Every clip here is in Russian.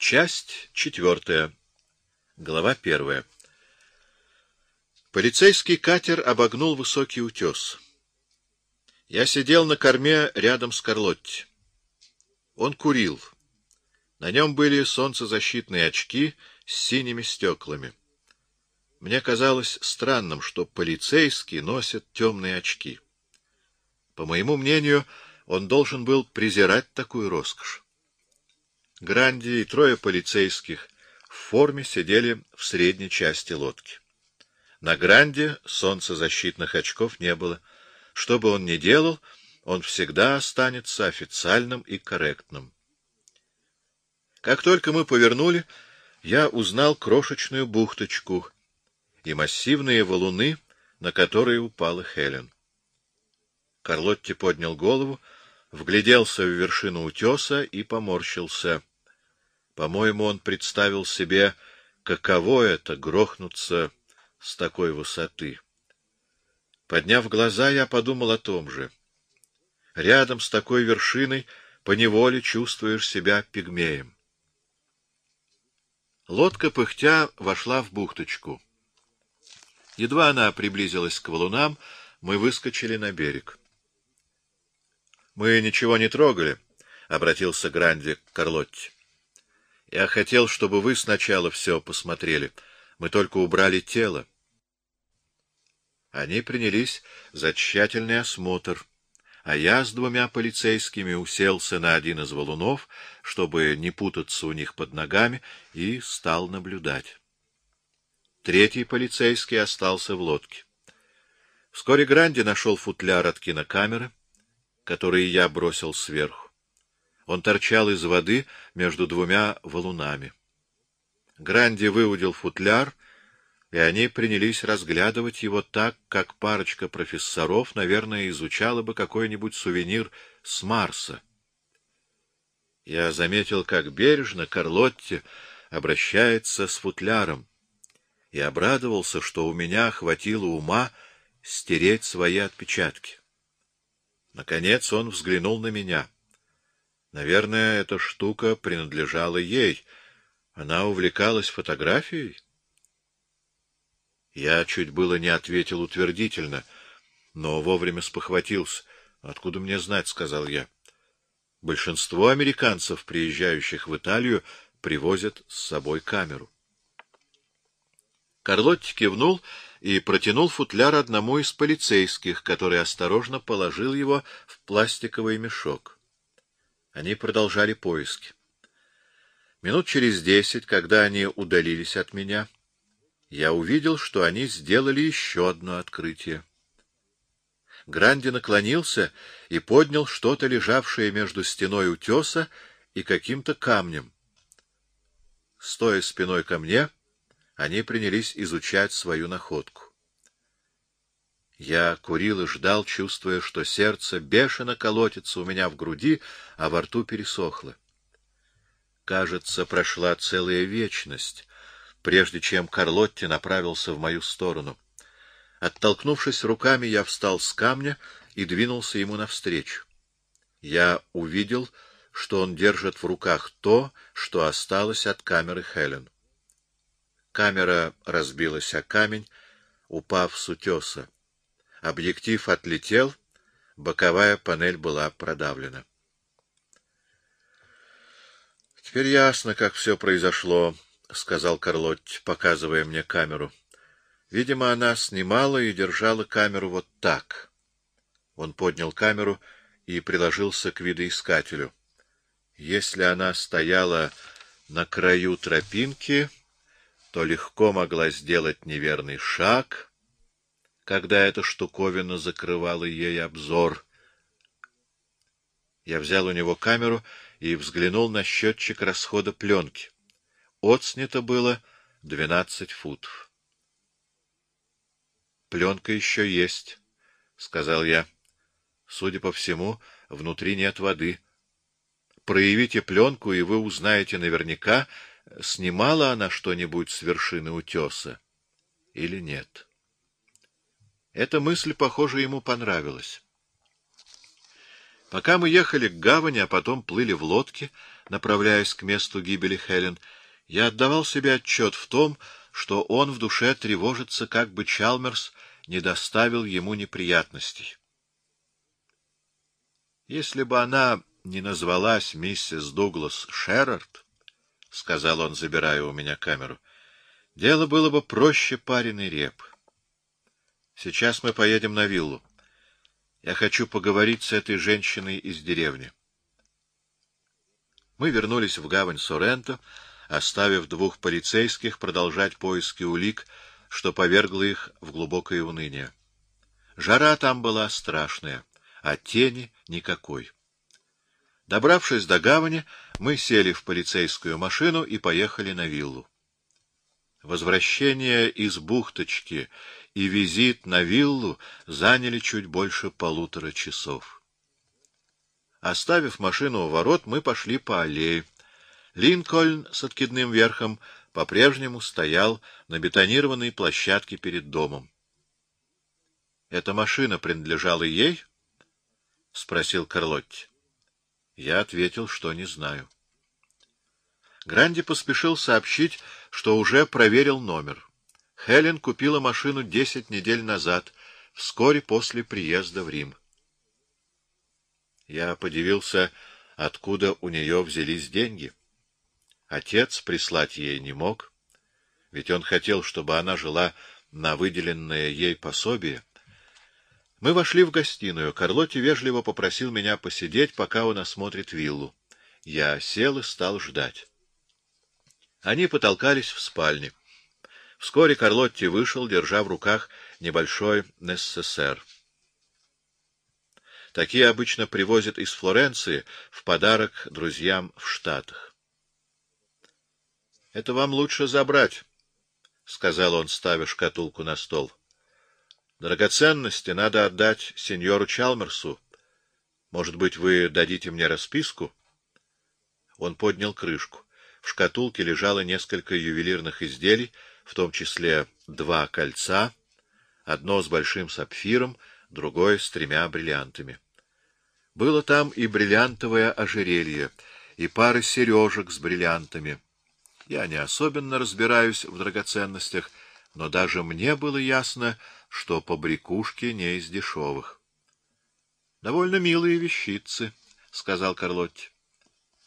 Часть четвертая. Глава первая. Полицейский катер обогнул высокий утес. Я сидел на корме рядом с Карлотти. Он курил. На нем были солнцезащитные очки с синими стеклами. Мне казалось странным, что полицейский носит темные очки. По моему мнению, он должен был презирать такую роскошь. Гранди и трое полицейских в форме сидели в средней части лодки. На Гранде солнцезащитных очков не было. Что бы он ни делал, он всегда останется официальным и корректным. Как только мы повернули, я узнал крошечную бухточку и массивные валуны, на которые упала Хелен. Карлотти поднял голову, вгляделся в вершину утеса и поморщился. По-моему, он представил себе, каково это — грохнуться с такой высоты. Подняв глаза, я подумал о том же. Рядом с такой вершиной поневоле чувствуешь себя пигмеем. Лодка, пыхтя, вошла в бухточку. Едва она приблизилась к валунам, мы выскочили на берег. — Мы ничего не трогали, — обратился Гранди к Карлотте. — Я хотел, чтобы вы сначала все посмотрели. Мы только убрали тело. Они принялись за тщательный осмотр а я с двумя полицейскими уселся на один из валунов, чтобы не путаться у них под ногами, и стал наблюдать. Третий полицейский остался в лодке. Вскоре Гранди нашел футляр от кинокамеры, который я бросил сверху. Он торчал из воды между двумя валунами. Гранди выудил футляр — и они принялись разглядывать его так, как парочка профессоров, наверное, изучала бы какой-нибудь сувенир с Марса. Я заметил, как бережно Карлотте обращается с футляром, и обрадовался, что у меня хватило ума стереть свои отпечатки. Наконец он взглянул на меня. Наверное, эта штука принадлежала ей. Она увлекалась фотографией. Я чуть было не ответил утвердительно, но вовремя спохватился. — Откуда мне знать? — сказал я. — Большинство американцев, приезжающих в Италию, привозят с собой камеру. Карлотти кивнул и протянул футляр одному из полицейских, который осторожно положил его в пластиковый мешок. Они продолжали поиски. Минут через десять, когда они удалились от меня, — я увидел, что они сделали еще одно открытие. Гранди наклонился и поднял что-то, лежавшее между стеной утеса и каким-то камнем. Стоя спиной ко мне, они принялись изучать свою находку. Я курил и ждал, чувствуя, что сердце бешено колотится у меня в груди, а во рту пересохло. Кажется, прошла целая вечность, прежде чем Карлотти направился в мою сторону. Оттолкнувшись руками, я встал с камня и двинулся ему навстречу. Я увидел, что он держит в руках то, что осталось от камеры Хелен. Камера разбилась о камень, упав с утеса. Объектив отлетел, боковая панель была продавлена. Теперь ясно, как все произошло. — сказал Карлотти, показывая мне камеру. Видимо, она снимала и держала камеру вот так. Он поднял камеру и приложился к видоискателю. Если она стояла на краю тропинки, то легко могла сделать неверный шаг, когда эта штуковина закрывала ей обзор. Я взял у него камеру и взглянул на счетчик расхода пленки. Отснято было двенадцать футов. — Пленка еще есть, — сказал я. Судя по всему, внутри нет воды. Проявите пленку, и вы узнаете наверняка, снимала она что-нибудь с вершины утеса или нет. Эта мысль, похоже, ему понравилась. Пока мы ехали к гавани, а потом плыли в лодке, направляясь к месту гибели Хелен, я отдавал себе отчет в том, что он в душе тревожится, как бы Чалмерс не доставил ему неприятностей. Если бы она не назвалась миссис Дуглас Шерард, — сказал он, забирая у меня камеру, — дело было бы проще пареный реп. Сейчас мы поедем на виллу. Я хочу поговорить с этой женщиной из деревни. Мы вернулись в гавань Соренто, оставив двух полицейских продолжать поиски улик, что повергло их в глубокое уныние. Жара там была страшная, а тени никакой. Добравшись до гавани, мы сели в полицейскую машину и поехали на виллу. Возвращение из бухточки и визит на виллу заняли чуть больше полутора часов. Оставив машину у ворот, мы пошли по аллее. Линкольн с откидным верхом по-прежнему стоял на бетонированной площадке перед домом. — Эта машина принадлежала ей? — спросил Карлотти. Я ответил, что не знаю. Гранди поспешил сообщить, что уже проверил номер. Хелен купила машину десять недель назад, вскоре после приезда в Рим. Я подивился, откуда у нее взялись деньги. Отец прислать ей не мог, ведь он хотел, чтобы она жила на выделенное ей пособие. Мы вошли в гостиную. Карлотти вежливо попросил меня посидеть, пока он осмотрит виллу. Я сел и стал ждать. Они потолкались в спальне. Вскоре Карлотти вышел, держа в руках небольшой НССР. Такие обычно привозят из Флоренции в подарок друзьям в Штатах. — Это вам лучше забрать, — сказал он, ставя шкатулку на стол. — Драгоценности надо отдать сеньору Чалмерсу. Может быть, вы дадите мне расписку? Он поднял крышку. В шкатулке лежало несколько ювелирных изделий, в том числе два кольца, одно с большим сапфиром, другое с тремя бриллиантами. Было там и бриллиантовое ожерелье, и пара сережек с бриллиантами. Я не особенно разбираюсь в драгоценностях, но даже мне было ясно, что побрякушки не из дешевых. — Довольно милые вещицы, — сказал Карлотти.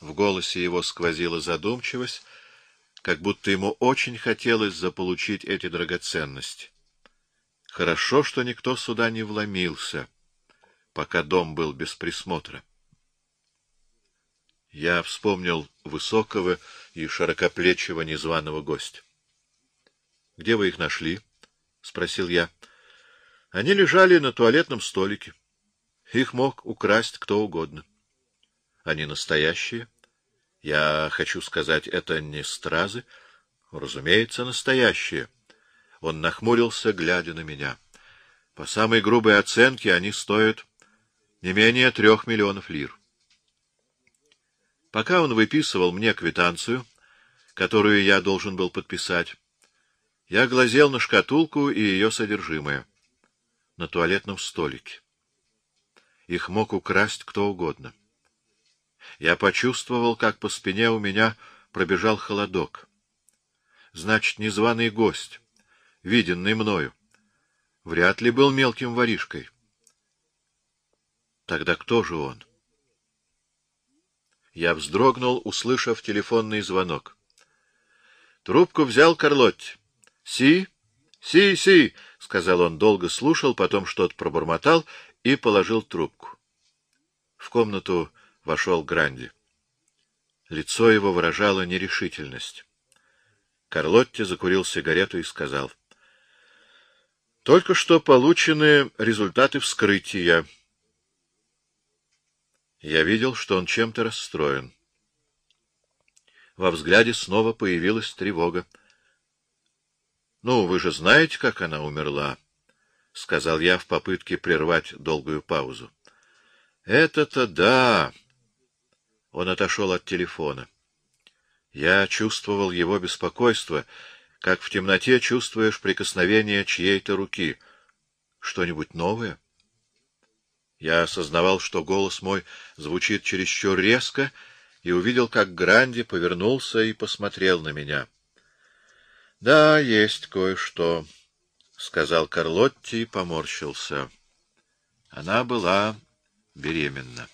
В голосе его сквозила задумчивость, как будто ему очень хотелось заполучить эти драгоценности. Хорошо, что никто сюда не вломился, пока дом был без присмотра. Я вспомнил высокого и широкоплечего незваного гостя. — Где вы их нашли? — спросил я. — Они лежали на туалетном столике. Их мог украсть кто угодно. Они настоящие? Я хочу сказать, это не стразы? Разумеется, настоящие. Он нахмурился, глядя на меня. По самой грубой оценке они стоят не менее трех миллионов лир. Пока он выписывал мне квитанцию, которую я должен был подписать, я глазел на шкатулку и ее содержимое на туалетном столике. Их мог украсть кто угодно. Я почувствовал, как по спине у меня пробежал холодок. Значит, незваный гость, виденный мною, вряд ли был мелким воришкой. Тогда кто же он? Я вздрогнул, услышав телефонный звонок. Трубку взял Карлотти. — Си? Си, си! — сказал он, долго слушал, потом что-то пробормотал и положил трубку. В комнату вошел Гранди. Лицо его выражало нерешительность. Карлотти закурил сигарету и сказал. — Только что получены результаты вскрытия. Я видел, что он чем-то расстроен. Во взгляде снова появилась тревога. — Ну, вы же знаете, как она умерла, — сказал я в попытке прервать долгую паузу. — Это-то да! Он отошел от телефона. Я чувствовал его беспокойство, как в темноте чувствуешь прикосновение чьей-то руки. Что-нибудь новое? Я осознавал, что голос мой звучит чересчур резко, и увидел, как Гранди повернулся и посмотрел на меня. — Да, есть кое-что, — сказал Карлотти и поморщился. Она была беременна.